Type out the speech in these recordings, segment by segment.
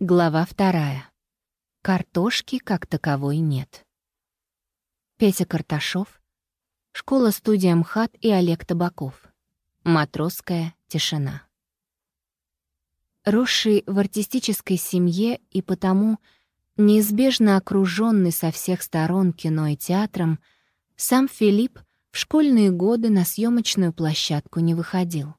Глава вторая. Картошки как таковой нет. Петя Карташов. Школа-студия МХАТ и Олег Табаков. Матросская тишина. Росший в артистической семье и потому неизбежно окруженный со всех сторон кино и театром, сам Филипп в школьные годы на съемочную площадку не выходил.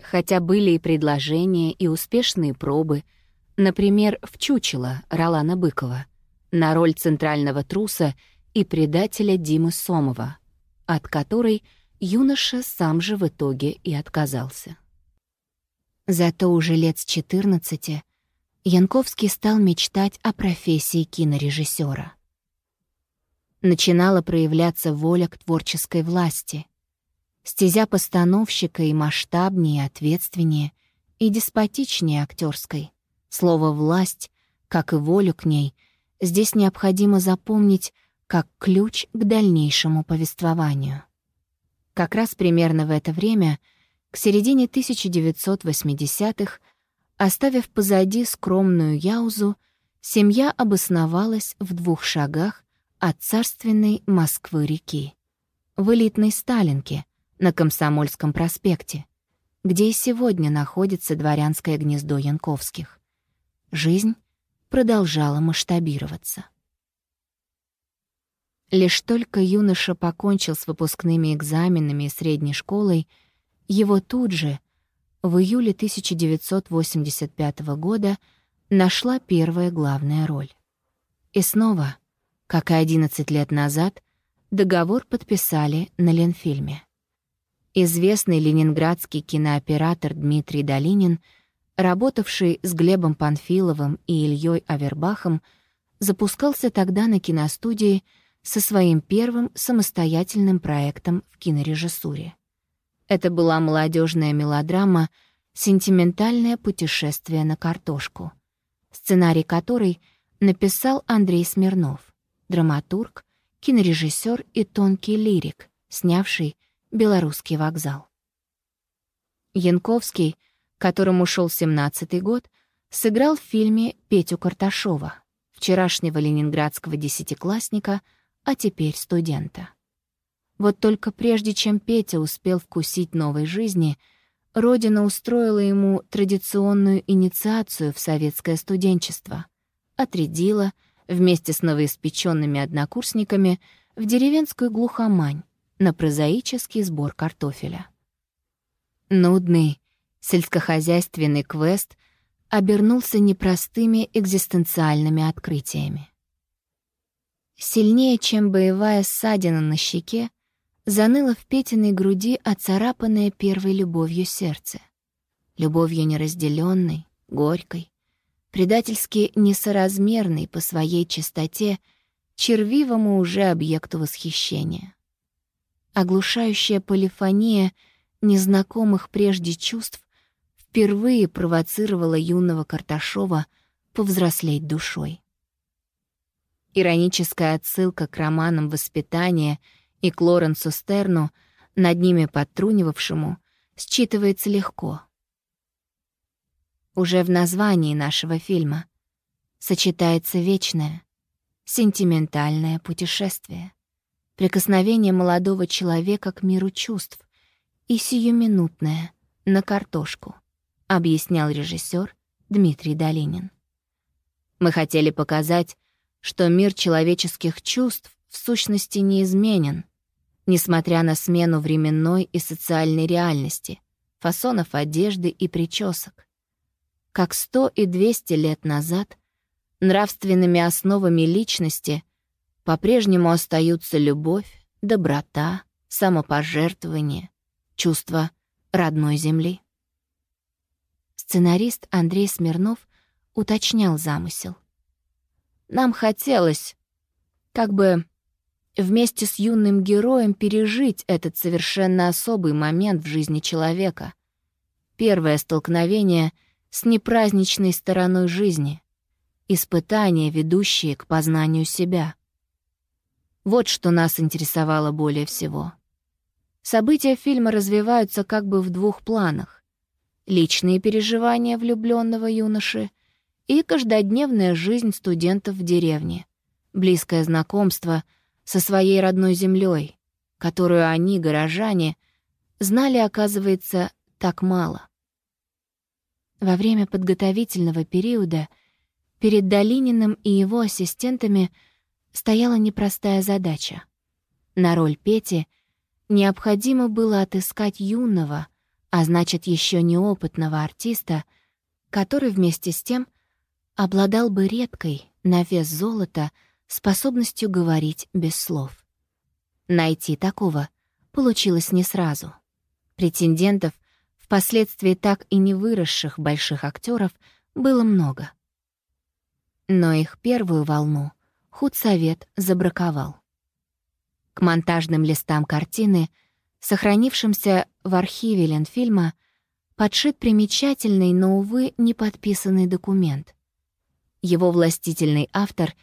Хотя были и предложения, и успешные пробы — Например, в «Чучело» Ролана Быкова на роль центрального труса и предателя Димы Сомова, от которой юноша сам же в итоге и отказался. Зато уже лет с 14 Янковский стал мечтать о профессии кинорежиссера. Начинала проявляться воля к творческой власти. Стезя постановщика и масштабнее, ответственнее, и деспотичнее актерской — Слово «власть», как и волю к ней, здесь необходимо запомнить как ключ к дальнейшему повествованию. Как раз примерно в это время, к середине 1980-х, оставив позади скромную Яузу, семья обосновалась в двух шагах от царственной Москвы-реки, в элитной Сталинке на Комсомольском проспекте, где и сегодня находится дворянское гнездо Янковских. Жизнь продолжала масштабироваться. Лишь только юноша покончил с выпускными экзаменами и средней школой, его тут же, в июле 1985 года, нашла первая главная роль. И снова, как и 11 лет назад, договор подписали на Ленфильме. Известный ленинградский кинооператор Дмитрий Долинин — работавший с Глебом Панфиловым и Ильей Авербахом, запускался тогда на киностудии со своим первым самостоятельным проектом в кинорежиссуре. Это была молодежная мелодрама «Сентиментальное путешествие на картошку», сценарий которой написал Андрей Смирнов, драматург, кинорежиссер и тонкий лирик, снявший «Белорусский вокзал». Янковский — которому шел 17-й год, сыграл в фильме Петю Карташова, вчерашнего ленинградского десятиклассника, а теперь студента. Вот только прежде чем Петя успел вкусить новой жизни, Родина устроила ему традиционную инициацию в советское студенчество, отрядила вместе с новоиспеченными однокурсниками в деревенскую глухомань на прозаический сбор картофеля. Нудный, сельскохозяйственный квест обернулся непростыми экзистенциальными открытиями. Сильнее, чем боевая ссадина на щеке, заныло в Петиной груди оцарапанное первой любовью сердце. Любовью неразделенной, горькой, предательски несоразмерной по своей чистоте, червивому уже объекту восхищения. Оглушающая полифония незнакомых прежде чувств впервые провоцировала юного Карташова повзрослеть душой. Ироническая отсылка к романам «Воспитание» и к Лоренсу Стерну, над ними подтрунивавшему, считывается легко. Уже в названии нашего фильма сочетается вечное, сентиментальное путешествие, прикосновение молодого человека к миру чувств и сиюминутное на картошку — объяснял режиссер Дмитрий Долинин. Мы хотели показать, что мир человеческих чувств в сущности неизменен, несмотря на смену временной и социальной реальности, фасонов одежды и причесок. Как сто и двести лет назад нравственными основами личности по-прежнему остаются любовь, доброта, самопожертвование, чувство родной земли. Сценарист Андрей Смирнов уточнял замысел. «Нам хотелось, как бы вместе с юным героем пережить этот совершенно особый момент в жизни человека. Первое столкновение с непраздничной стороной жизни, испытания, ведущие к познанию себя. Вот что нас интересовало более всего. События фильма развиваются как бы в двух планах личные переживания влюбленного юноши и каждодневная жизнь студентов в деревне, близкое знакомство со своей родной землей, которую они, горожане, знали, оказывается, так мало. Во время подготовительного периода перед Долининым и его ассистентами стояла непростая задача. На роль Пети необходимо было отыскать юного, а значит, еще неопытного артиста, который вместе с тем обладал бы редкой, на вес золота, способностью говорить без слов. Найти такого получилось не сразу. Претендентов, впоследствии так и не выросших больших актеров, было много. Но их первую волну худсовет забраковал. К монтажным листам картины, сохранившимся в архиве Ленфильма, подшит примечательный, но, увы, не подписанный документ. Его властительный автор,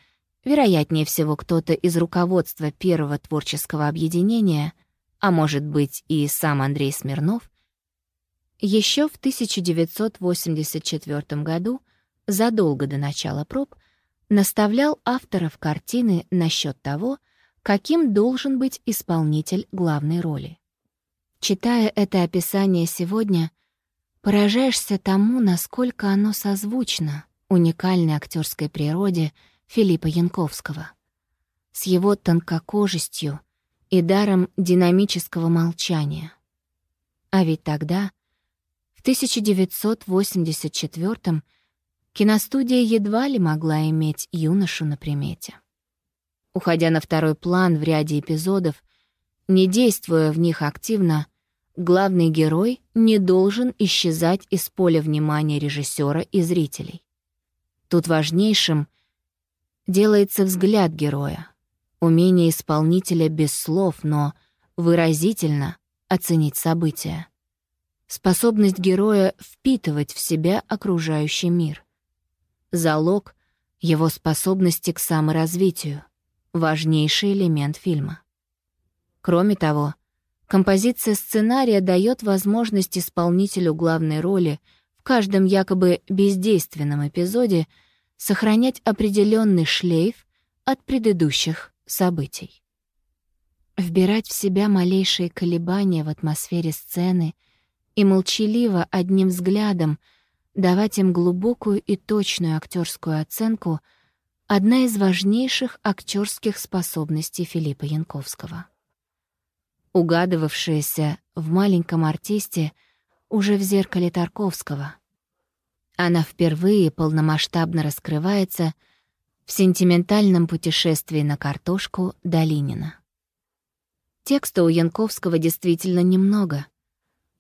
вероятнее всего кто-то из руководства первого творческого объединения, а может быть и сам Андрей Смирнов, еще в 1984 году, задолго до начала проб, наставлял авторов картины насчет того, каким должен быть исполнитель главной роли. Читая это описание сегодня, поражаешься тому, насколько оно созвучно уникальной актерской природе Филиппа Янковского. С его тонкокожестью и даром динамического молчания. А ведь тогда, в 1984 киностудия едва ли могла иметь юношу на примете. Уходя на второй план в ряде эпизодов, не действуя в них активно, главный герой не должен исчезать из поля внимания режиссера и зрителей. Тут важнейшим делается взгляд героя, умение исполнителя без слов, но выразительно оценить события. Способность героя впитывать в себя окружающий мир. Залог его способности к саморазвитию — важнейший элемент фильма. Кроме того, композиция сценария дает возможность исполнителю главной роли в каждом якобы бездейственном эпизоде сохранять определенный шлейф от предыдущих событий. Вбирать в себя малейшие колебания в атмосфере сцены и молчаливо одним взглядом давать им глубокую и точную актерскую оценку — одна из важнейших актерских способностей Филиппа Янковского. Угадывавшаяся в маленьком артисте уже в зеркале Тарковского. Она впервые полномасштабно раскрывается в сентиментальном путешествии на картошку Долинина. Текста у Янковского действительно немного.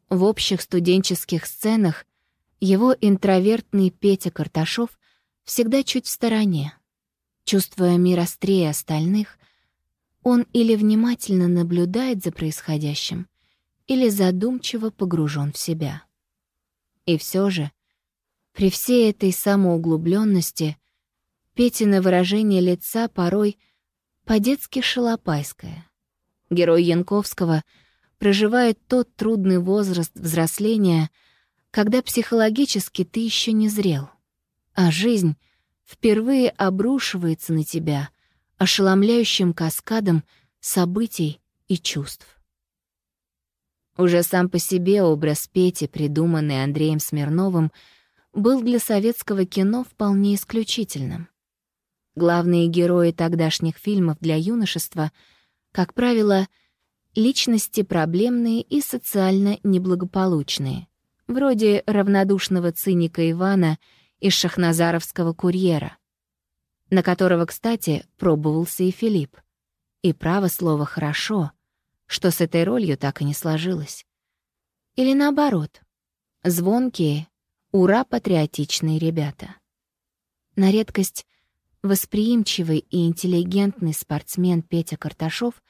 В общих студенческих сценах его интровертный Петя Карташов всегда чуть в стороне, Чувствуя мир острее остальных, он или внимательно наблюдает за происходящим, или задумчиво погружен в себя. И все же, при всей этой самоуглубленности, Петина выражение лица порой по-детски шалопайское. Герой Янковского проживает тот трудный возраст взросления, когда психологически ты еще не зрел, а жизнь — впервые обрушивается на тебя ошеломляющим каскадом событий и чувств. Уже сам по себе образ Пети, придуманный Андреем Смирновым, был для советского кино вполне исключительным. Главные герои тогдашних фильмов для юношества, как правило, личности проблемные и социально неблагополучные, вроде равнодушного циника Ивана — из шахназаровского курьера, на которого, кстати, пробовался и Филипп. И право слово «хорошо», что с этой ролью так и не сложилось. Или наоборот, звонкие, ура-патриотичные ребята. На редкость восприимчивый и интеллигентный спортсмен Петя Карташов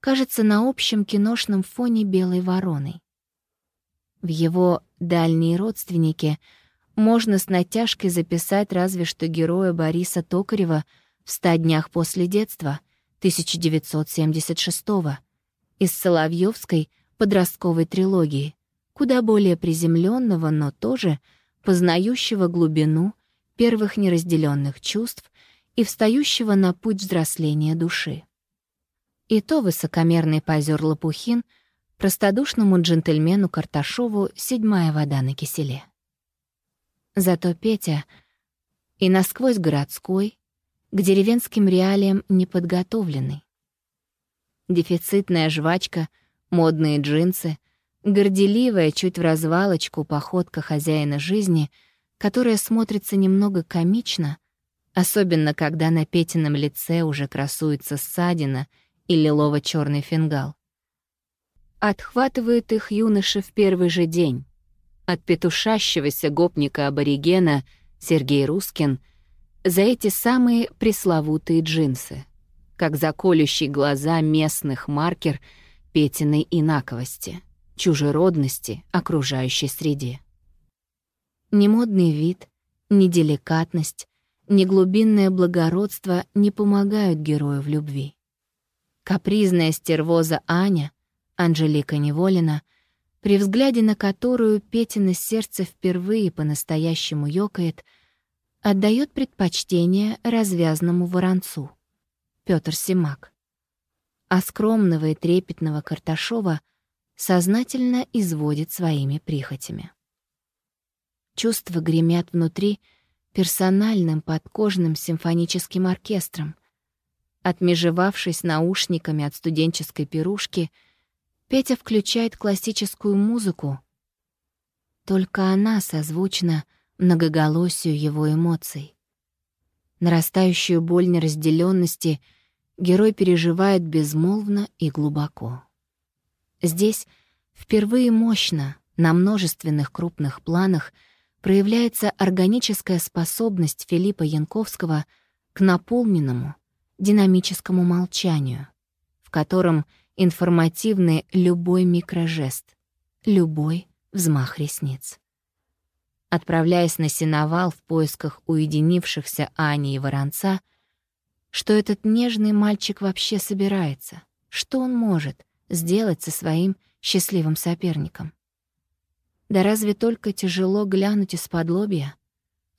кажется на общем киношном фоне белой вороной. В его дальние родственники — можно с натяжкой записать разве что героя Бориса Токарева в «Ста днях после детства» 1976 из Соловьевской подростковой трилогии, куда более приземленного, но тоже познающего глубину первых неразделенных чувств и встающего на путь взросления души. И то высокомерный позер Лопухин простодушному джентльмену Карташову седьмая вода на киселе. Зато Петя и насквозь городской, к деревенским реалиям неподготовленный. Дефицитная жвачка, модные джинсы, горделивая чуть в развалочку походка хозяина жизни, которая смотрится немного комично, особенно когда на Петином лице уже красуется ссадина и лилово черный фингал. Отхватывает их юноша в первый же день. От петушащегося гопника-аборигена Сергей Рускин за эти самые пресловутые джинсы, как заколющий глаза местных маркер Петиной инаковости, чужеродности окружающей среде. Ни модный вид, ни деликатность, ни глубинное благородство не помогают герою в любви. Капризная стервоза Аня, Анжелика Неволина, при взгляде на которую Петина сердце впервые по-настоящему ёкает, отдает предпочтение развязному воронцу, Петр Симак. А скромного и трепетного Карташова сознательно изводит своими прихотями. Чувства гремят внутри персональным подкожным симфоническим оркестром, Отмежевавшись наушниками от студенческой пирушки, Петя включает классическую музыку. Только она созвучна многоголосию его эмоций. Нарастающую боль неразделенности герой переживает безмолвно и глубоко. Здесь впервые мощно, на множественных крупных планах, проявляется органическая способность Филиппа Янковского к наполненному, динамическому молчанию, в котором информативный любой микрожест, любой взмах ресниц. Отправляясь на сеновал в поисках уединившихся Ани и Воронца, что этот нежный мальчик вообще собирается, что он может сделать со своим счастливым соперником. Да разве только тяжело глянуть из-под лобья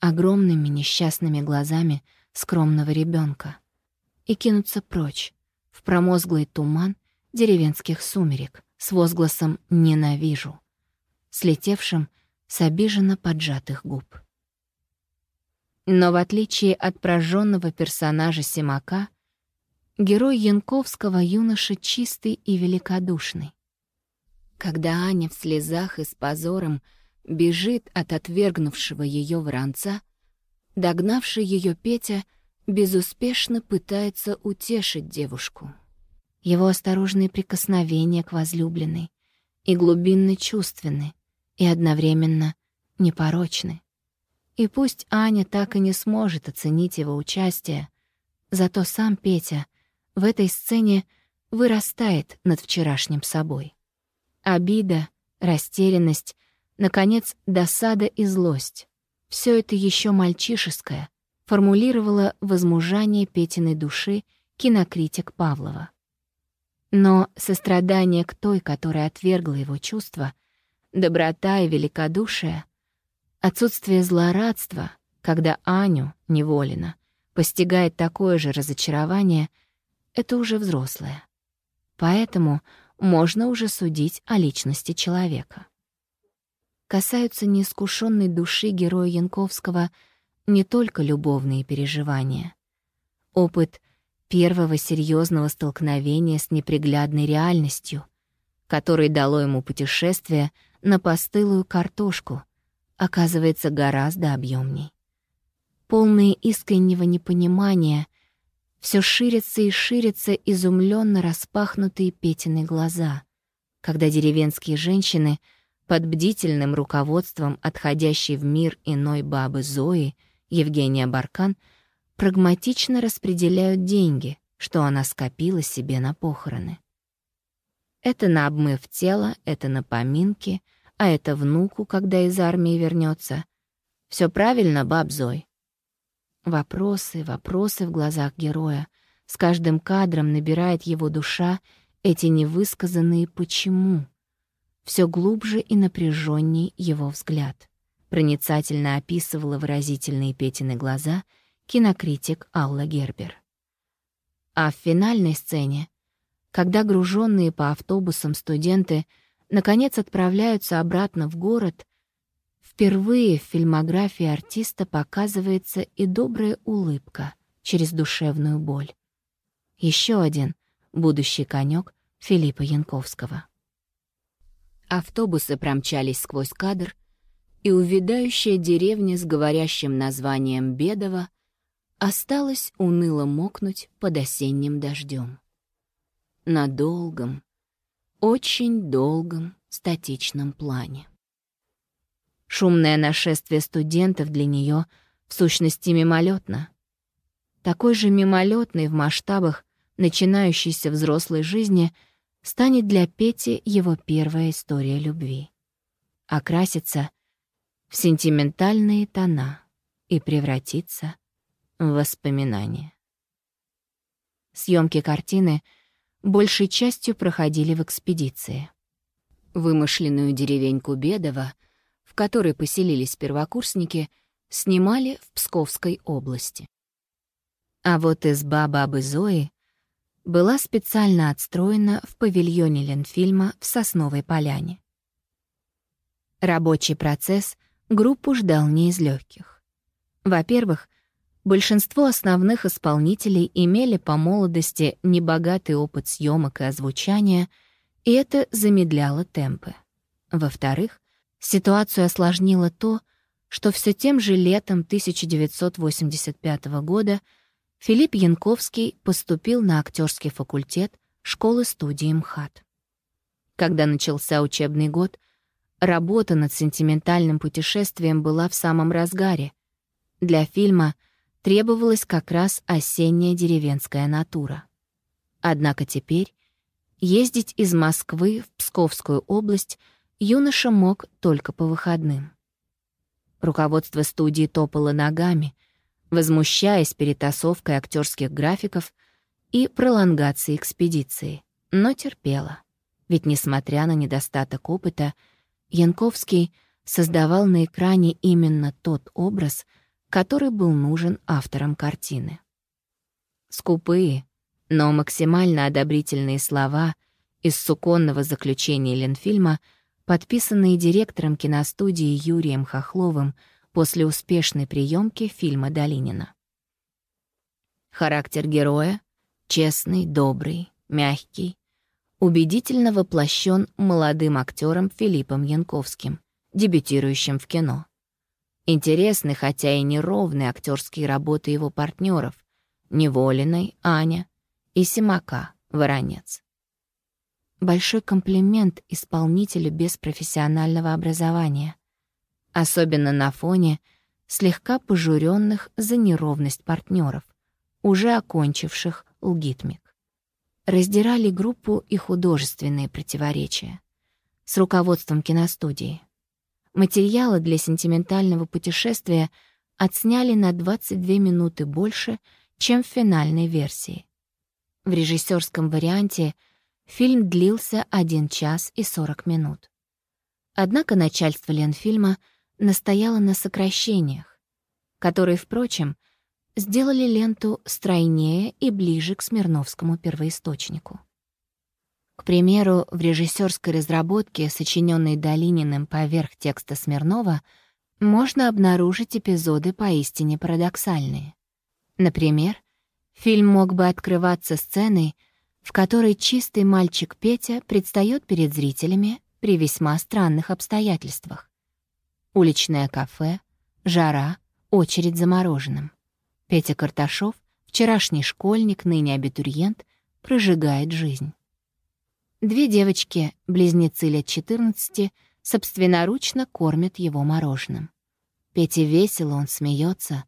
огромными несчастными глазами скромного ребенка и кинуться прочь, в промозглый туман деревенских сумерек с возгласом «ненавижу», слетевшим с обиженно поджатых губ. Но в отличие от прожженного персонажа Симака, герой Янковского юноша чистый и великодушный. Когда Аня в слезах и с позором бежит от отвергнувшего ее воронца, догнавший ее Петя — безуспешно пытается утешить девушку. Его осторожные прикосновения к возлюбленной и глубинно чувственны, и одновременно непорочны. И пусть Аня так и не сможет оценить его участие, зато сам Петя в этой сцене вырастает над вчерашним собой. Обида, растерянность, наконец, досада и злость — все это еще мальчишеское, формулировала возмужание Петиной души кинокритик Павлова. Но сострадание к той, которая отвергла его чувства, доброта и великодушие, отсутствие злорадства, когда Аню, неволено, постигает такое же разочарование, это уже взрослое. Поэтому можно уже судить о личности человека. Касаются неискушенной души героя Янковского — не только любовные переживания. Опыт первого серьезного столкновения с неприглядной реальностью, который дало ему путешествие на постылую картошку, оказывается гораздо объемней. Полные искреннего непонимания, все ширятся и ширятся изумленно распахнутые Петины глаза, когда деревенские женщины под бдительным руководством отходящей в мир иной бабы Зои — Евгения Баркан прагматично распределяют деньги, что она скопила себе на похороны. Это на обмыв тела, это на поминки, а это внуку, когда из армии вернется. Все правильно, баб Зой? Вопросы, вопросы в глазах героя. С каждым кадром набирает его душа эти невысказанные «почему». Все глубже и напряженней его взгляд проницательно описывала выразительные Петины глаза кинокритик Алла Гербер. А в финальной сцене, когда груженные по автобусам студенты наконец отправляются обратно в город, впервые в фильмографии артиста показывается и добрая улыбка через душевную боль. Еще один будущий конек Филиппа Янковского. Автобусы промчались сквозь кадр, и увядающая деревня с говорящим названием Бедово осталась уныло мокнуть под осенним дождем. На долгом, очень долгом статичном плане. Шумное нашествие студентов для нее в сущности мимолетно. Такой же мимолетной в масштабах начинающейся взрослой жизни станет для Пети его первая история любви. Окрасится в сентиментальные тона и превратиться в воспоминания. Съемки картины большей частью проходили в экспедиции. Вымышленную деревеньку Бедово, в которой поселились первокурсники, снимали в Псковской области. А вот изба бабы Зои была специально отстроена в павильоне Ленфильма в Сосновой Поляне. Рабочий процесс группу ждал не из легких. Во-первых, большинство основных исполнителей имели по молодости небогатый опыт съемок и озвучания, и это замедляло темпы. Во-вторых, ситуацию осложнило то, что все тем же летом 1985 года Филипп Янковский поступил на актерский факультет школы-студии МХАТ. Когда начался учебный год, Работа над сентиментальным путешествием была в самом разгаре. Для фильма требовалась как раз осенняя деревенская натура. Однако теперь ездить из Москвы в Псковскую область юноша мог только по выходным. Руководство студии топало ногами, возмущаясь перетасовкой актерских графиков и пролонгацией экспедиции, но терпело. Ведь, несмотря на недостаток опыта, Янковский создавал на экране именно тот образ, который был нужен авторам картины. Скупые, но максимально одобрительные слова из суконного заключения Ленфильма, подписанные директором киностудии Юрием Хохловым после успешной приемки фильма Долинина. Характер героя — честный, добрый, мягкий, убедительно воплощен молодым актером Филиппом Янковским, дебютирующим в кино. Интересны, хотя и неровные актерские работы его партнеров Неволиной, Аня и Симака, Воронец. Большой комплимент исполнителю без профессионального образования, особенно на фоне слегка пожуренных за неровность партнеров, уже окончивших лгитмик раздирали группу и художественные противоречия с руководством киностудии. Материалы для сентиментального путешествия отсняли на 22 минуты больше, чем в финальной версии. В режиссерском варианте фильм длился 1 час и 40 минут. Однако начальство Ленфильма настояло на сокращениях, которые, впрочем, сделали ленту стройнее и ближе к Смирновскому первоисточнику. К примеру, в режиссерской разработке, сочиненной Долининым поверх текста Смирнова, можно обнаружить эпизоды поистине парадоксальные. Например, фильм мог бы открываться сценой, в которой чистый мальчик Петя предстает перед зрителями при весьма странных обстоятельствах. Уличное кафе, жара, очередь за мороженым. Петя Карташов, вчерашний школьник, ныне абитуриент, прожигает жизнь. Две девочки, близнецы лет 14, собственноручно кормят его мороженым. Пете весело, он смеется.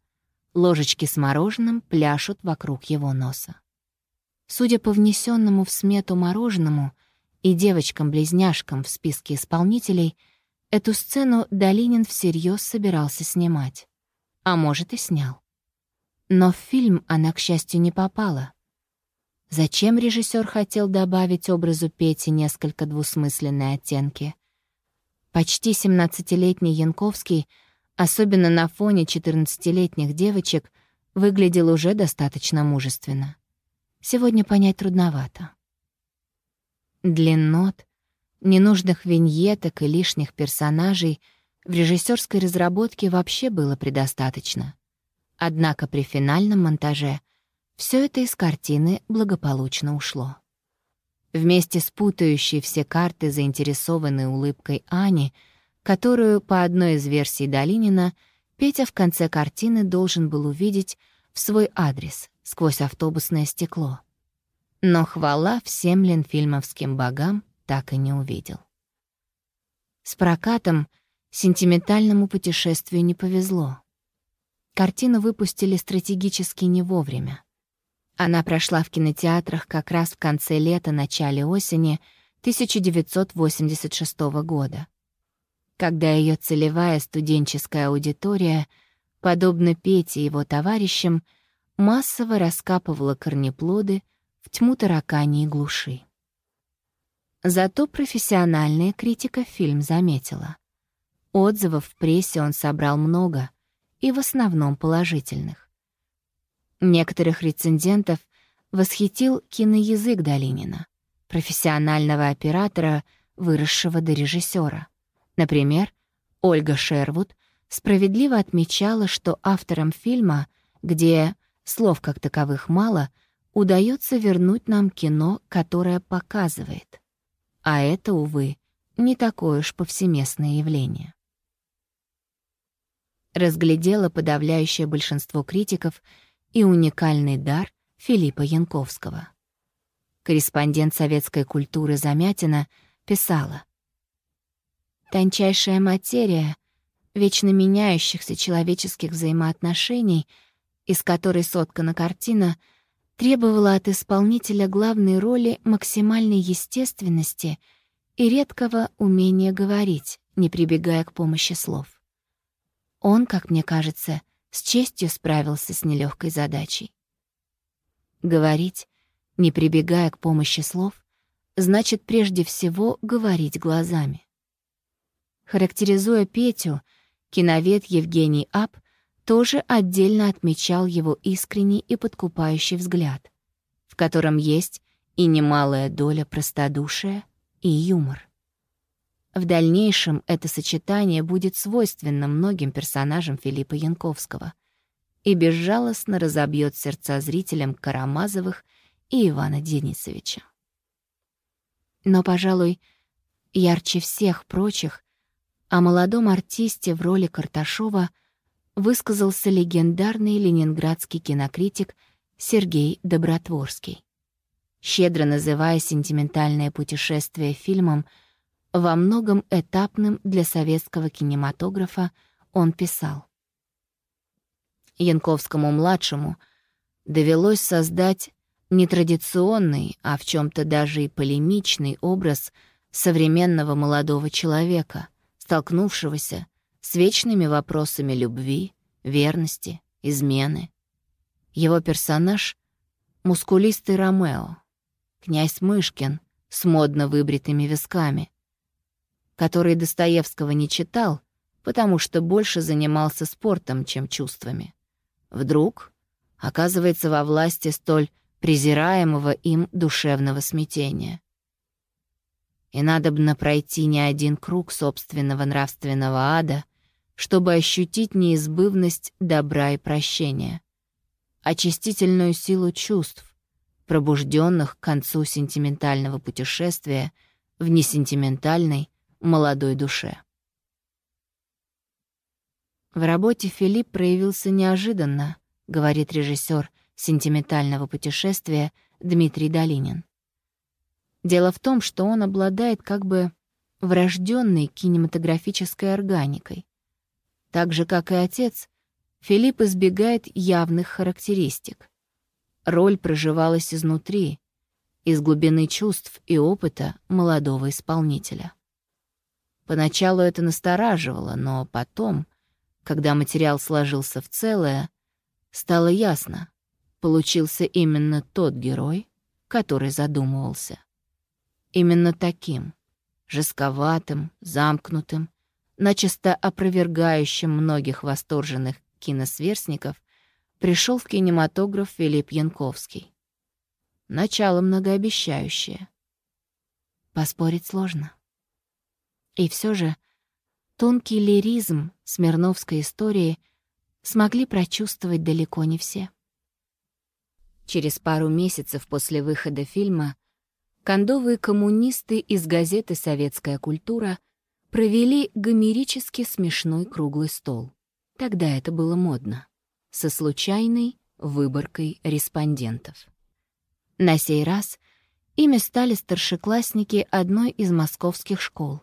Ложечки с мороженым пляшут вокруг его носа. Судя по внесенному в смету мороженому и девочкам-близняшкам в списке исполнителей, эту сцену Долинин всерьез собирался снимать. А может, и снял. Но в фильм она, к счастью, не попала. Зачем режиссер хотел добавить образу Пети несколько двусмысленные оттенки? Почти 17-летний Янковский особенно на фоне 14-летних девочек, выглядел уже достаточно мужественно. Сегодня понять трудновато. Длиннот, ненужных виньеток и лишних персонажей в режиссерской разработке вообще было предостаточно. Однако при финальном монтаже все это из картины благополучно ушло. Вместе с путающей все карты заинтересованной улыбкой Ани, которую, по одной из версий Долинина, Петя в конце картины должен был увидеть в свой адрес сквозь автобусное стекло. Но хвала всем ленфильмовским богам так и не увидел. С прокатом сентиментальному путешествию не повезло. Картину выпустили стратегически не вовремя. Она прошла в кинотеатрах как раз в конце лета, начале осени 1986 года, когда ее целевая студенческая аудитория, подобно Пете и его товарищам, массово раскапывала корнеплоды в тьму таракани и глуши. Зато профессиональная критика фильм заметила. Отзывов в прессе он собрал много, и в основном положительных. Некоторых рецензентов восхитил киноязык Долинина, профессионального оператора, выросшего до режиссера. Например, Ольга Шервуд справедливо отмечала, что авторам фильма, где слов как таковых мало, удается вернуть нам кино, которое показывает. А это, увы, не такое уж повсеместное явление. Разглядела подавляющее большинство критиков — и уникальный дар Филиппа Янковского. Корреспондент советской культуры Замятина писала «Тончайшая материя вечно меняющихся человеческих взаимоотношений, из которой соткана картина, требовала от исполнителя главной роли максимальной естественности и редкого умения говорить, не прибегая к помощи слов. Он, как мне кажется, — с честью справился с нелегкой задачей. Говорить, не прибегая к помощи слов, значит прежде всего говорить глазами. Характеризуя Петю, киновед Евгений Ап тоже отдельно отмечал его искренний и подкупающий взгляд, в котором есть и немалая доля простодушия и юмор. В дальнейшем это сочетание будет свойственно многим персонажам Филиппа Янковского и безжалостно разобьет сердца зрителям Карамазовых и Ивана Денисовича. Но, пожалуй, ярче всех прочих о молодом артисте в роли Карташова высказался легендарный ленинградский кинокритик Сергей Добротворский. Щедро называя сентиментальное путешествие фильмом — во многом этапным для советского кинематографа, он писал. Янковскому-младшему довелось создать нетрадиционный, а в чем то даже и полемичный образ современного молодого человека, столкнувшегося с вечными вопросами любви, верности, измены. Его персонаж — мускулистый Ромео, князь Мышкин с модно выбритыми висками, который Достоевского не читал, потому что больше занимался спортом, чем чувствами. Вдруг оказывается во власти столь презираемого им душевного смятения. И надобно пройти не один круг собственного нравственного ада, чтобы ощутить неизбывность добра и прощения, очистительную силу чувств, пробужденных к концу сентиментального путешествия в несентиментальной, молодой душе. В работе Филипп проявился неожиданно, говорит режиссер сентиментального путешествия Дмитрий Долинин. Дело в том, что он обладает как бы врожденной кинематографической органикой. Так же, как и отец, Филипп избегает явных характеристик. Роль проживалась изнутри, из глубины чувств и опыта молодого исполнителя. Поначалу это настораживало, но потом, когда материал сложился в целое, стало ясно, получился именно тот герой, который задумывался. Именно таким, жестковатым, замкнутым, начисто опровергающим многих восторженных киносверстников, пришел в кинематограф Филипп Янковский. Начало многообещающее. Поспорить сложно. И все же тонкий лиризм Смирновской истории смогли прочувствовать далеко не все. Через пару месяцев после выхода фильма кондовые коммунисты из газеты «Советская культура» провели гомерически смешной круглый стол. Тогда это было модно. Со случайной выборкой респондентов. На сей раз ими стали старшеклассники одной из московских школ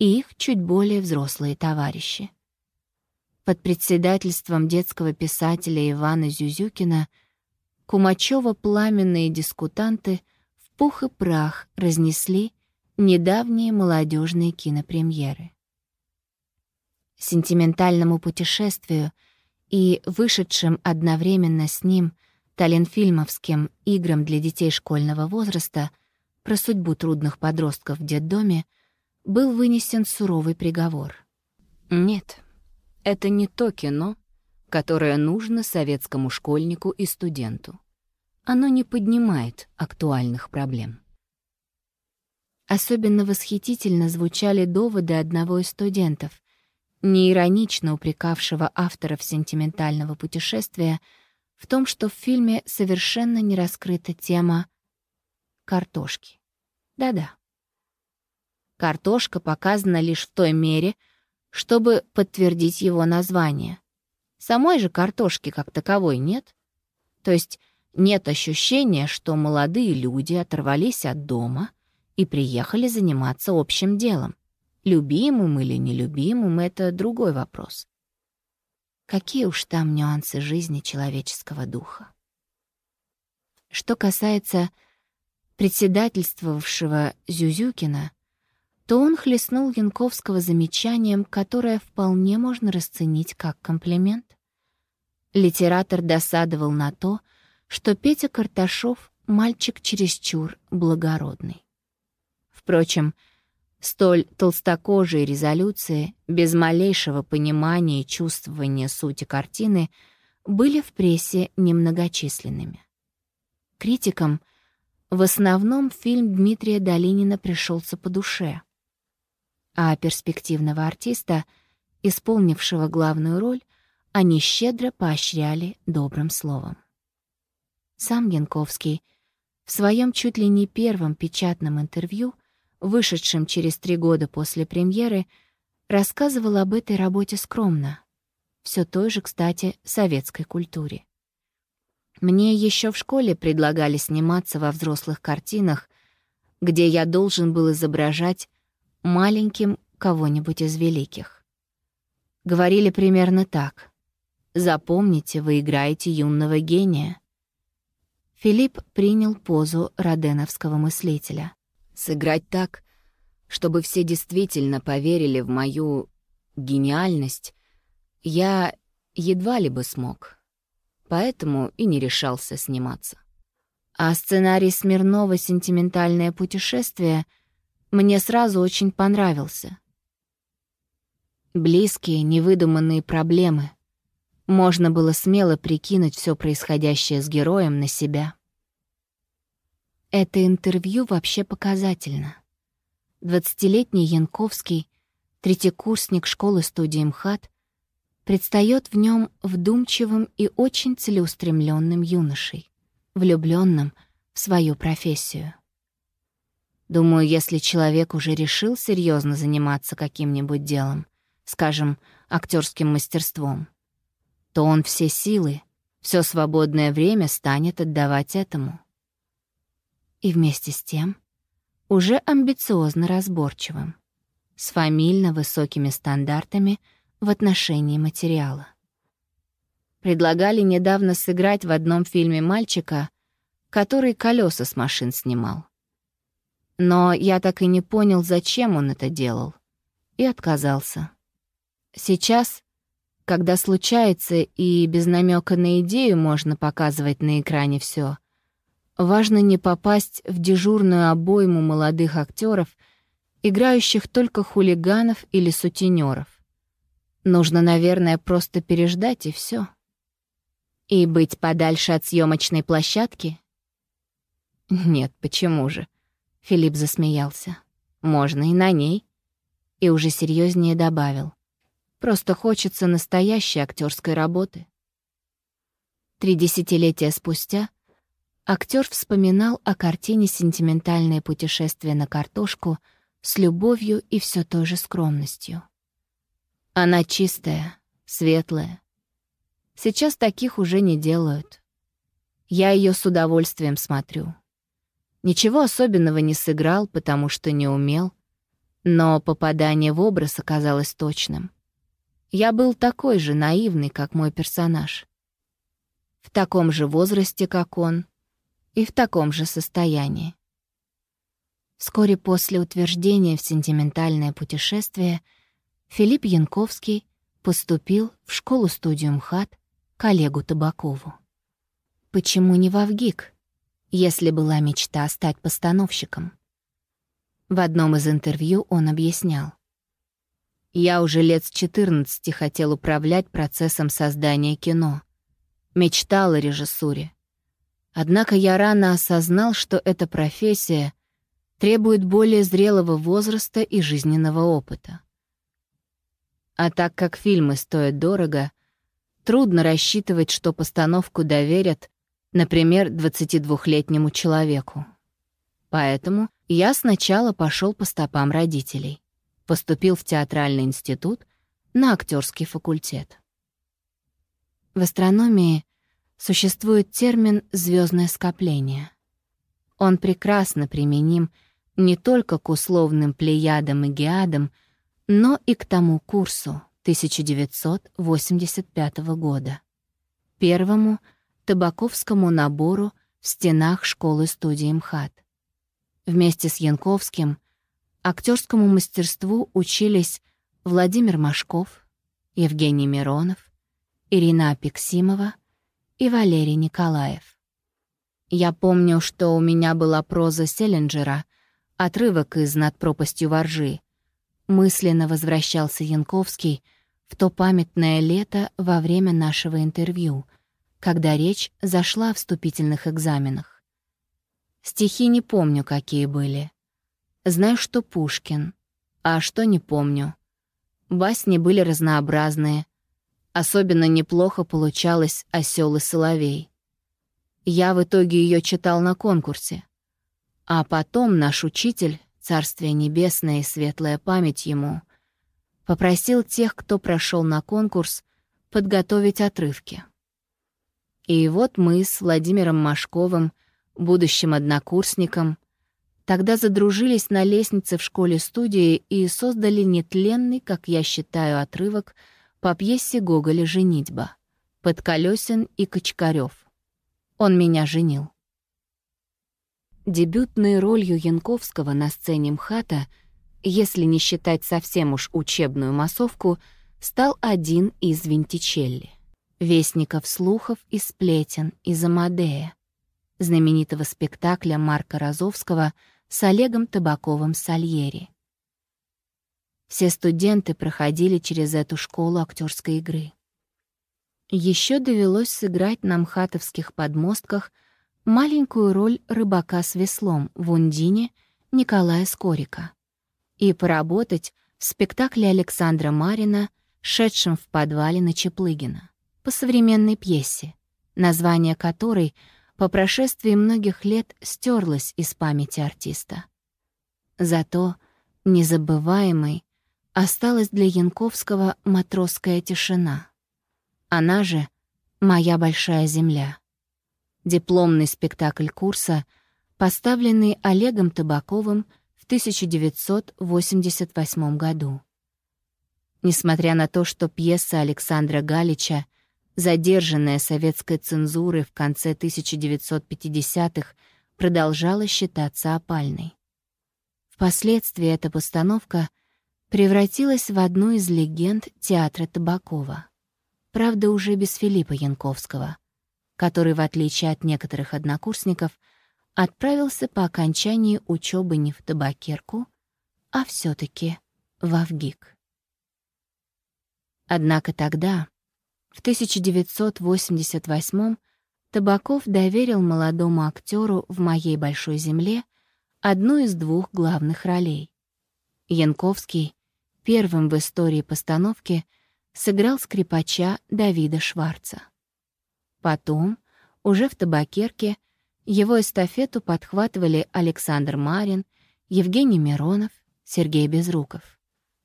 и их чуть более взрослые товарищи. Под председательством детского писателя Ивана Зюзюкина — Кумачева-пламенные дискутанты в пух и прах разнесли недавние молодежные кинопремьеры. Сентиментальному путешествию и вышедшим одновременно с ним таленфильмовским играм для детей школьного возраста про судьбу трудных подростков в детдоме был вынесен суровый приговор. Нет, это не то кино, которое нужно советскому школьнику и студенту. Оно не поднимает актуальных проблем. Особенно восхитительно звучали доводы одного из студентов, неиронично упрекавшего авторов сентиментального путешествия в том, что в фильме совершенно не раскрыта тема картошки. Да-да. Картошка показана лишь в той мере, чтобы подтвердить его название. Самой же картошки как таковой нет. То есть нет ощущения, что молодые люди оторвались от дома и приехали заниматься общим делом. Любимым или нелюбимым — это другой вопрос. Какие уж там нюансы жизни человеческого духа. Что касается председательствовавшего Зюзюкина, то он хлестнул Янковского замечанием, которое вполне можно расценить как комплимент. Литератор досадовал на то, что Петя Карташов — мальчик чересчур благородный. Впрочем, столь толстокожие резолюции, без малейшего понимания и чувствования сути картины, были в прессе немногочисленными. Критикам в основном фильм Дмитрия Долинина пришелся по душе, а перспективного артиста, исполнившего главную роль, они щедро поощряли добрым словом. Сам Янковский в своем чуть ли не первом печатном интервью, вышедшем через три года после премьеры, рассказывал об этой работе скромно. Все той же, кстати, советской культуре. Мне еще в школе предлагали сниматься во взрослых картинах, где я должен был изображать маленьким кого-нибудь из великих. Говорили примерно так. «Запомните, вы играете юного гения». Филипп принял позу роденовского мыслителя. «Сыграть так, чтобы все действительно поверили в мою гениальность, я едва ли бы смог. Поэтому и не решался сниматься. А сценарий Смирнова «Сентиментальное путешествие» мне сразу очень понравился. Близкие, невыдуманные проблемы — можно было смело прикинуть все происходящее с героем на себя. Это интервью вообще показательно. Двадцатилетний Янковский, третьекурсник школы-студии МХАТ, предстает в нем вдумчивым и очень целеустремленным юношей, влюбленным в свою профессию. Думаю, если человек уже решил серьезно заниматься каким-нибудь делом, скажем, актерским мастерством, то он все силы, все свободное время станет отдавать этому. И вместе с тем уже амбициозно разборчивым, с фамильно высокими стандартами в отношении материала. Предлагали недавно сыграть в одном фильме мальчика, который колеса с машин снимал. Но я так и не понял, зачем он это делал, и отказался. Сейчас когда случается и без намека на идею можно показывать на экране все. Важно не попасть в дежурную обойму молодых актеров играющих только хулиганов или сутенеров. Нужно, наверное, просто переждать и все. И быть подальше от съемочной площадки? Нет, почему же? Филипп засмеялся. Можно и на ней. И уже серьезнее добавил. Просто хочется настоящей актерской работы. Три десятилетия спустя актер вспоминал о картине «Сентиментальное путешествие на картошку» с любовью и все той же скромностью. Она чистая, светлая. Сейчас таких уже не делают. Я ее с удовольствием смотрю. Ничего особенного не сыграл, потому что не умел, но попадание в образ оказалось точным. Я был такой же наивный, как мой персонаж. В таком же возрасте, как он, и в таком же состоянии. Вскоре после утверждения в сентиментальное путешествие — Филипп Янковский поступил в школу-студию МХАТ к Олегу Табакову. Почему не в Авгик, если была мечта стать постановщиком? В одном из интервью он объяснял. «Я уже лет с 14 хотел управлять процессом создания кино. Мечтал о режиссуре. Однако я рано осознал, что эта профессия требует более зрелого возраста и жизненного опыта. А так как фильмы стоят дорого, трудно рассчитывать, что постановку доверят, например, 22-летнему человеку. Поэтому я сначала пошел по стопам родителей. Поступил в театральный институт на актерский факультет. В астрономии существует термин звездное скопление». Он прекрасно применим не только к условным плеядам и геадам, но и к тому курсу 1985 года, первому табаковскому набору в стенах школы-студии МХАТ. Вместе с Янковским актерскому мастерству учились Владимир Машков, Евгений Миронов, Ирина Апексимова и Валерий Николаев. Я помню, что у меня была проза Селлинджера, отрывок из «Над пропастью воржи», Мысленно возвращался Янковский в то памятное лето во время нашего интервью, когда речь зашла о вступительных экзаменах. Стихи не помню, какие были. Знаю, что Пушкин, а что не помню. Басни были разнообразные. Особенно неплохо получалось «Осёл и соловей». Я в итоге ее читал на конкурсе. А потом наш учитель Царствие небесное и светлая память ему, попросил тех, кто прошел на конкурс, подготовить отрывки. И вот мы с Владимиром Машковым, будущим однокурсником, тогда задружились на лестнице в школе-студии и создали нетленный, как я считаю, отрывок по пьесе Гоголя «Женитьба» «Подколесин и Кочкарев». Он меня женил. Дебютной ролью Янковского на сцене МХАТа, если не считать совсем уж учебную массовку, стал один из Винтичелли, вестников слухов и сплетен из Амадея, знаменитого спектакля Марка Розовского с Олегом Табаковым Сальери. Все студенты проходили через эту школу актерской игры. Еще довелось сыграть на мхатовских подмостках — маленькую роль рыбака с веслом в «Ундине» Николая Скорика и поработать в спектакле Александра Марина, шедшем в подвале на Чеплыгина, по современной пьесе, название которой по прошествии многих лет стерлось из памяти артиста. Зато незабываемой осталась для Янковского матросская тишина. Она же «Моя большая земля» дипломный спектакль курса, поставленный Олегом Табаковым в 1988 году. Несмотря на то, что пьеса Александра Галича, задержанная советской цензурой в конце 1950-х, продолжала считаться опальной. Впоследствии эта постановка превратилась в одну из легенд театра Табакова. Правда, уже без Филиппа Янковского — который, в отличие от некоторых однокурсников, отправился по окончании учебы не в табакерку, а все таки в Авгик. Однако тогда, в 1988 Табаков доверил молодому актеру в «Моей большой земле» одну из двух главных ролей. Янковский первым в истории постановки сыграл скрипача Давида Шварца. Потом, уже в «Табакерке», его эстафету подхватывали Александр Марин, Евгений Миронов, Сергей Безруков.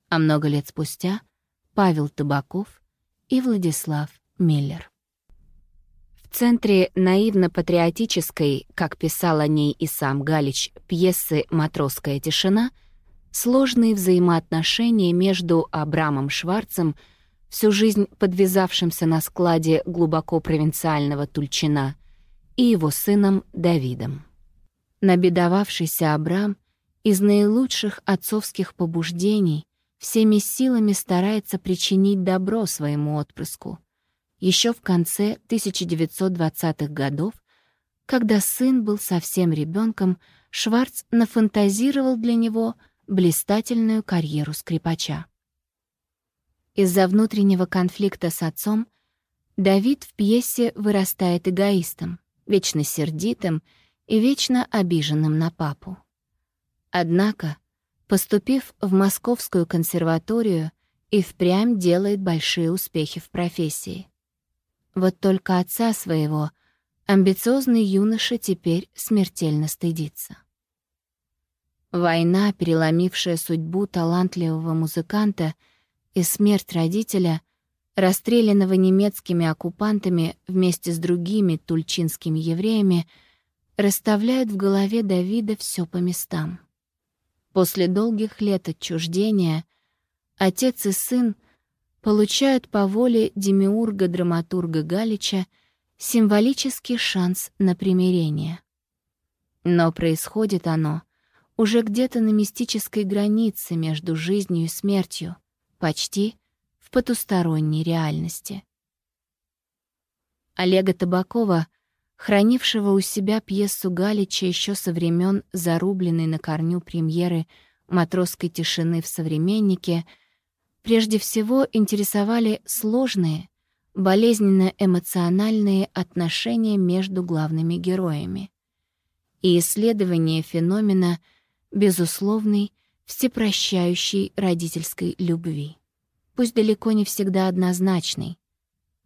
А много лет спустя — Павел Табаков и Владислав Миллер. В центре наивно-патриотической, как писал о ней и сам Галич, пьесы «Матросская тишина», сложные взаимоотношения между Абрамом Шварцем, всю жизнь подвязавшимся на складе глубоко провинциального Тульчина, и его сыном Давидом. Набедовавшийся Абрам из наилучших отцовских побуждений всеми силами старается причинить добро своему отпрыску — еще в конце 1920-х годов, когда сын был совсем ребенком, Шварц нафантазировал для него блистательную карьеру скрипача. Из-за внутреннего конфликта с отцом Давид в пьесе вырастает эгоистом, вечно сердитым и вечно обиженным на папу. Однако, поступив в Московскую консерваторию, и впрямь делает большие успехи в профессии. Вот только отца своего амбициозный юноша теперь смертельно стыдится. Война, переломившая судьбу талантливого музыканта, и смерть родителя, расстрелянного немецкими оккупантами вместе с другими тульчинскими евреями, расставляют в голове Давида все по местам. После долгих лет отчуждения отец и сын получают по воле демиурга-драматурга Галича символический шанс на примирение. Но происходит оно уже где-то на мистической границе между жизнью и смертью, почти в потусторонней реальности. Олега Табакова, хранившего у себя пьесу Галича еще со времен зарубленной на корню премьеры «Матросской тишины» в «Современнике», прежде всего интересовали сложные, болезненно-эмоциональные отношения между главными героями и исследование феномена безусловной, всепрощающей родительской любви, пусть далеко не всегда однозначной,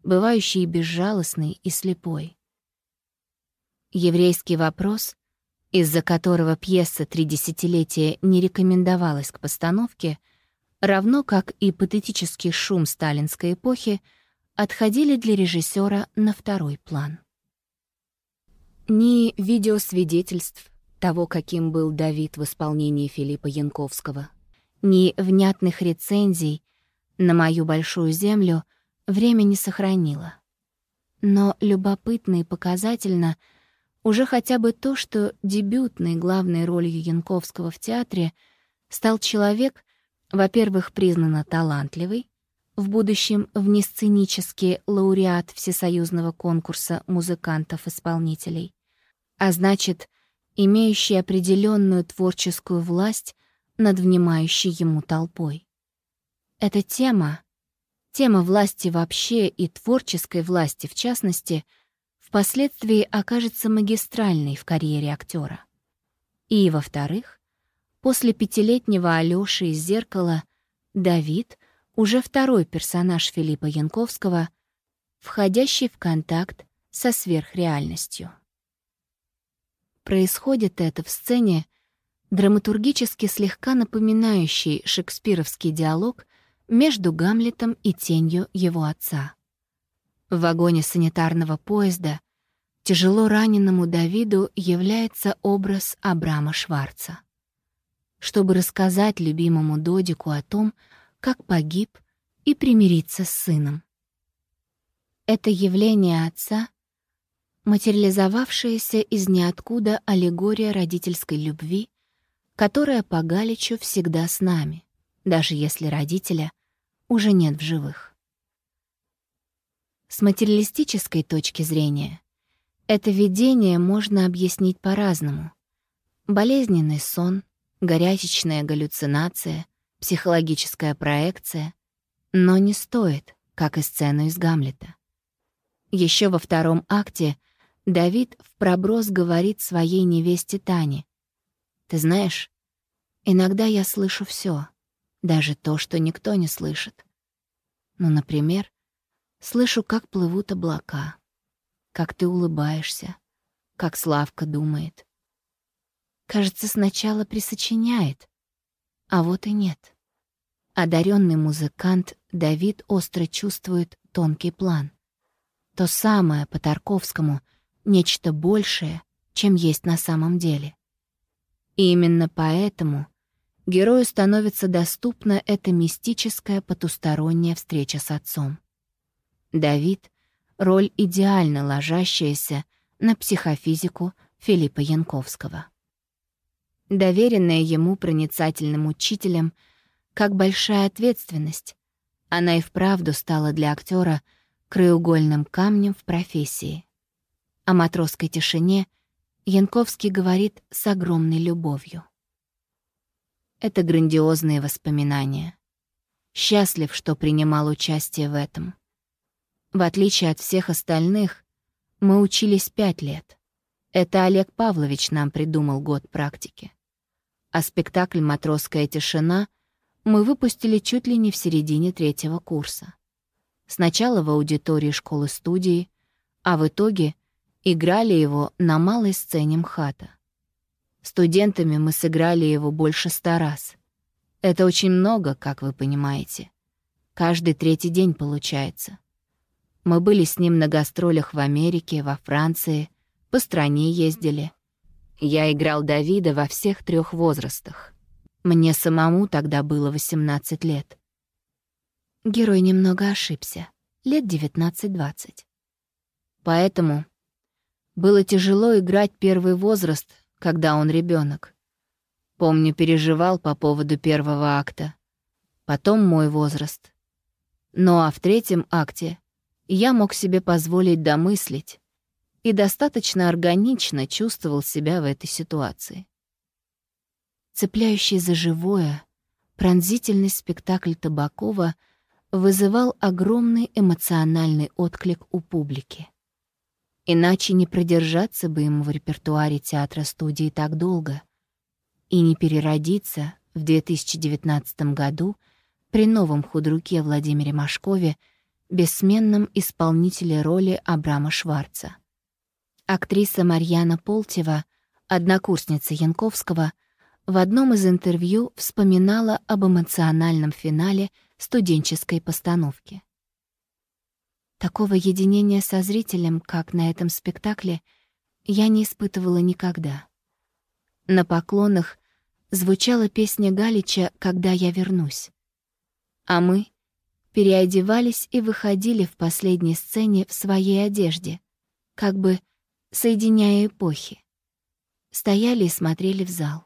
бывающей безжалостной и слепой. Еврейский вопрос, из-за которого пьеса «Три десятилетия» не рекомендовалась к постановке — равно как и патетический шум сталинской эпохи, отходили для режиссера на второй план. Ни видеосвидетельств того, каким был Давид в исполнении Филиппа Янковского, ни внятных рецензий на мою большую землю время не сохранило. Но любопытно и показательно уже хотя бы то, что дебютной главной ролью Янковского в театре стал человек, во-первых, признана талантливой, в будущем внесценический лауреат Всесоюзного конкурса музыкантов-исполнителей, а значит, имеющий определенную творческую власть над внимающей ему толпой. Эта тема, тема власти вообще и творческой власти в частности, впоследствии окажется магистральной в карьере актера. И, во-вторых, После пятилетнего Алёши из «Зеркала» Давид — уже второй персонаж Филиппа Янковского, входящий в контакт со сверхреальностью. Происходит это в сцене, драматургически слегка напоминающий шекспировский диалог между Гамлетом и тенью его отца. В вагоне санитарного поезда тяжело раненому Давиду является образ Абрама Шварца чтобы рассказать любимому Додику о том, как погиб, и примириться с сыном. Это явление отца, материализовавшееся из ниоткуда аллегория родительской любви, которая по Галичу всегда с нами, даже если родителя уже нет в живых. С материалистической точки зрения это видение можно объяснить по-разному. Болезненный сон — горячечная галлюцинация, психологическая проекция, но не стоит, как и сцену из Гамлета. Еще во втором акте Давид в проброс говорит своей невесте Тане. «Ты знаешь, иногда я слышу все, даже то, что никто не слышит. Ну, например, слышу, как плывут облака, как ты улыбаешься, как Славка думает. Кажется, сначала присочиняет, а вот и нет. Одаренный музыкант Давид остро чувствует тонкий план. То самое по Тарковскому, нечто большее, чем есть на самом деле. И именно поэтому герою становится доступна эта мистическая потусторонняя встреча с отцом. Давид — роль идеально ложащаяся на психофизику Филиппа Янковского доверенная ему проницательным учителем, как большая ответственность. Она и вправду стала для актера краеугольным камнем в профессии. О матросской тишине Янковский говорит с огромной любовью. Это грандиозные воспоминания. Счастлив, что принимал участие в этом. В отличие от всех остальных, мы учились пять лет. Это Олег Павлович нам придумал год практики а спектакль «Матросская тишина» мы выпустили чуть ли не в середине третьего курса. Сначала в аудитории школы-студии, а в итоге играли его на малой сцене МХАТа. Студентами мы сыграли его больше ста раз. Это очень много, как вы понимаете. Каждый третий день получается. Мы были с ним на гастролях в Америке, во Франции, по стране ездили — я играл Давида во всех трех возрастах. Мне самому тогда было 18 лет. Герой немного ошибся. Лет 19-20. Поэтому было тяжело играть первый возраст, когда он ребенок. Помню, переживал по поводу первого акта. Потом мой возраст. Ну а в третьем акте я мог себе позволить домыслить, и достаточно органично чувствовал себя в этой ситуации. Цепляющий за живое, пронзительный спектакль Табакова вызывал огромный эмоциональный отклик у публики. Иначе не продержаться бы ему в репертуаре театра-студии так долго и не переродиться в 2019 году при новом худруке Владимире Машкове, бессменном исполнителе роли Абрама Шварца. Актриса Марьяна Полтева, однокурсница Янковского, в одном из интервью вспоминала об эмоциональном финале студенческой постановки. Такого единения со зрителем, как на этом спектакле, я не испытывала никогда. На поклонах звучала песня Галича «Когда я вернусь». А мы переодевались и выходили в последней сцене в своей одежде, как бы соединяя эпохи. Стояли и смотрели в зал.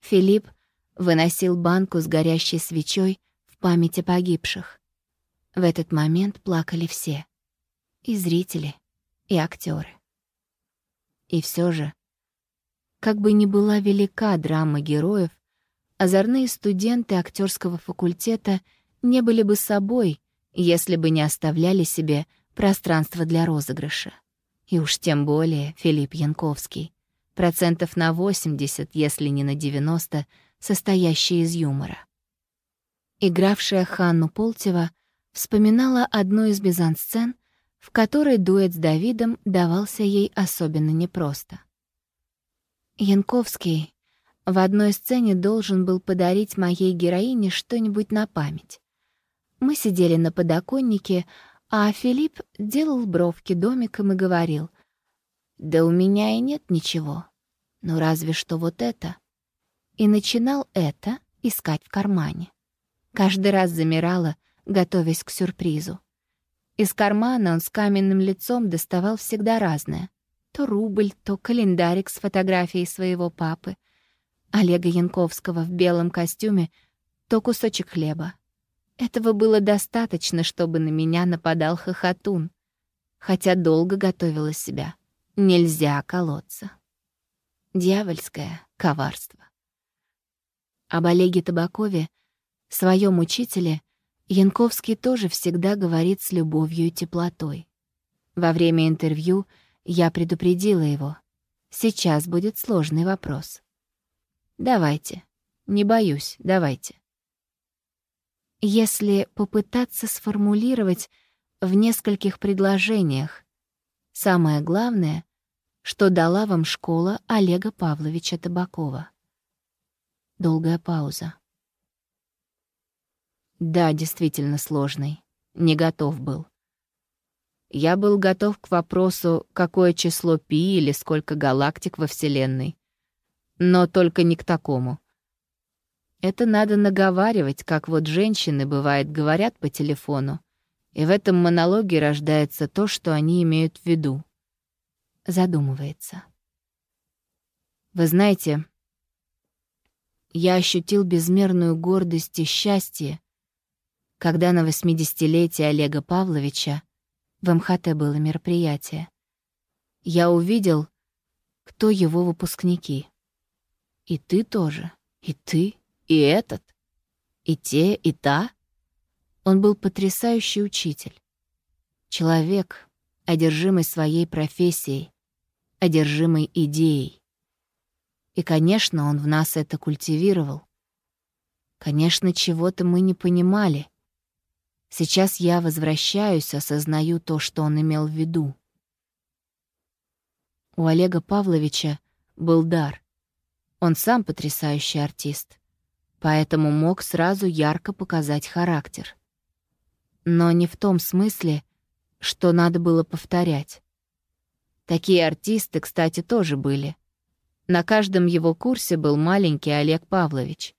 Филипп выносил банку с горящей свечой в память о погибших. В этот момент плакали все. И зрители, и актеры. И все же, как бы ни была велика драма героев, озорные студенты актерского факультета не были бы собой, если бы не оставляли себе пространство для розыгрыша. И уж тем более Филипп Янковский. Процентов на 80, если не на 90, состоящий из юмора. Игравшая Ханну Полтева вспоминала одну из мизансцен, в которой дуэт с Давидом давался ей особенно непросто. Янковский в одной сцене должен был подарить моей героине что-нибудь на память. Мы сидели на подоконнике, а Филипп делал бровки домиком и говорил, «Да у меня и нет ничего, ну разве что вот это». И начинал это искать в кармане. Каждый раз замирала, готовясь к сюрпризу. Из кармана он с каменным лицом доставал всегда разное. То рубль, то календарик с фотографией своего папы, Олега Янковского в белом костюме, то кусочек хлеба, этого было достаточно, чтобы на меня нападал хохотун. Хотя долго готовила себя. Нельзя колоться. Дьявольское коварство. Об Олеге Табакове, своем учителе, Янковский тоже всегда говорит с любовью и теплотой. Во время интервью я предупредила его. Сейчас будет сложный вопрос. Давайте. Не боюсь, давайте. Если попытаться сформулировать в нескольких предложениях, самое главное, что дала вам школа Олега Павловича Табакова. Долгая пауза. Да, действительно сложный. Не готов был. Я был готов к вопросу, какое число пи или сколько галактик во Вселенной. Но только не к такому. Это надо наговаривать, как вот женщины, бывает, говорят по телефону. И в этом монологе рождается то, что они имеют в виду. Задумывается. Вы знаете, я ощутил безмерную гордость и счастье, когда на 80-летие Олега Павловича в МХТ было мероприятие. Я увидел, кто его выпускники. И ты тоже, и ты, и этот, и те, и та. Он был потрясающий учитель. Человек, одержимый своей профессией, одержимый идеей. И, конечно, он в нас это культивировал. Конечно, чего-то мы не понимали — Сейчас я возвращаюсь, осознаю то, что он имел в виду. У Олега Павловича был дар. Он сам потрясающий артист, поэтому мог сразу ярко показать характер. Но не в том смысле, что надо было повторять. Такие артисты, кстати, тоже были. На каждом его курсе был маленький Олег Павлович.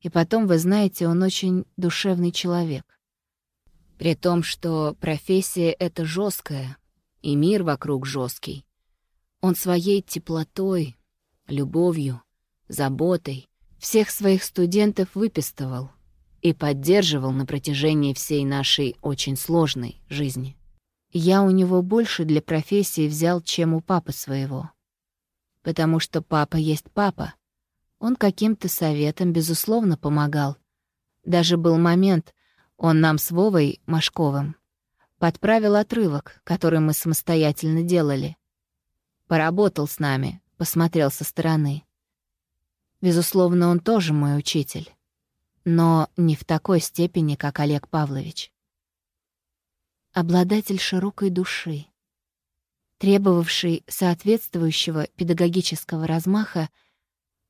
И потом, вы знаете, он очень душевный человек. При том, что профессия эта жесткая, и мир вокруг жесткий. Он своей теплотой, любовью, заботой всех своих студентов выпистывал и поддерживал на протяжении всей нашей очень сложной жизни. Я у него больше для профессии взял, чем у папы своего. Потому что папа есть папа, он каким-то советом, безусловно, помогал. Даже был момент, он нам с Вовой Машковым подправил отрывок, который мы самостоятельно делали. Поработал с нами, посмотрел со стороны. Безусловно, он тоже мой учитель. Но не в такой степени, как Олег Павлович. Обладатель широкой души, требовавший соответствующего педагогического размаха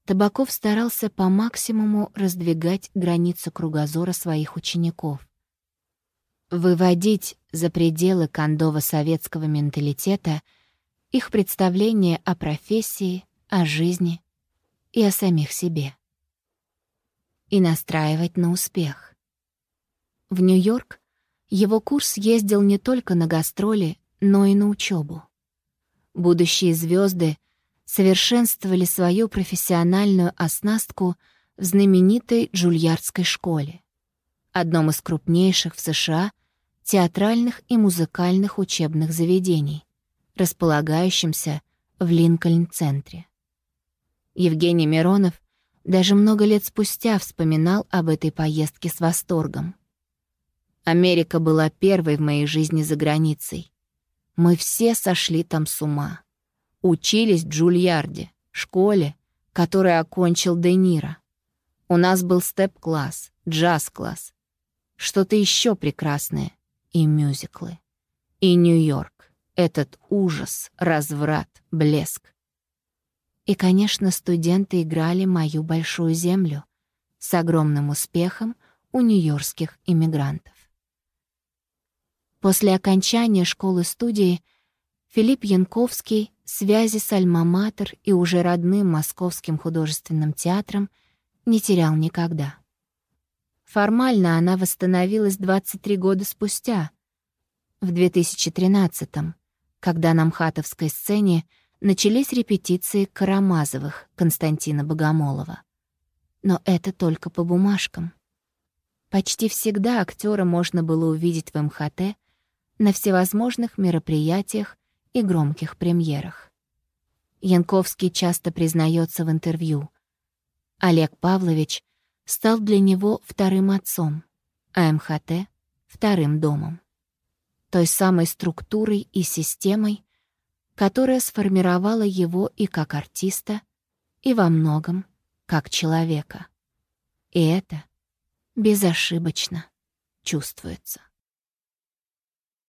Табаков старался по максимуму раздвигать границы кругозора своих учеников. Выводить за пределы кондово-советского менталитета их представление о профессии, о жизни и о самих себе. И настраивать на успех. В Нью-Йорк его курс ездил не только на гастроли, но и на учебу. Будущие звезды — совершенствовали свою профессиональную оснастку в знаменитой Джульярдской школе, одном из крупнейших в США театральных и музыкальных учебных заведений, располагающимся в Линкольн-центре. Евгений Миронов даже много лет спустя вспоминал об этой поездке с восторгом. Америка была первой в моей жизни за границей. Мы все сошли там с ума учились в Джульярде, школе, которую окончил Де Ниро. У нас был степ-класс, джаз-класс, что-то еще прекрасное и мюзиклы. И Нью-Йорк, этот ужас, разврат, блеск. И, конечно, студенты играли «Мою большую землю» с огромным успехом у нью-йоркских иммигрантов. После окончания школы-студии Филипп Янковский связи с Альма-Матер и уже родным Московским художественным театром не терял никогда. Формально она восстановилась 23 года спустя, в 2013-м, когда на МХАТовской сцене начались репетиции Карамазовых Константина Богомолова. Но это только по бумажкам. Почти всегда актера можно было увидеть в МХТ на всевозможных мероприятиях и громких премьерах. Янковский часто признается в интервью. Олег Павлович стал для него вторым отцом, а МХТ — вторым домом. Той самой структурой и системой, которая сформировала его и как артиста, и во многом как человека. И это безошибочно чувствуется.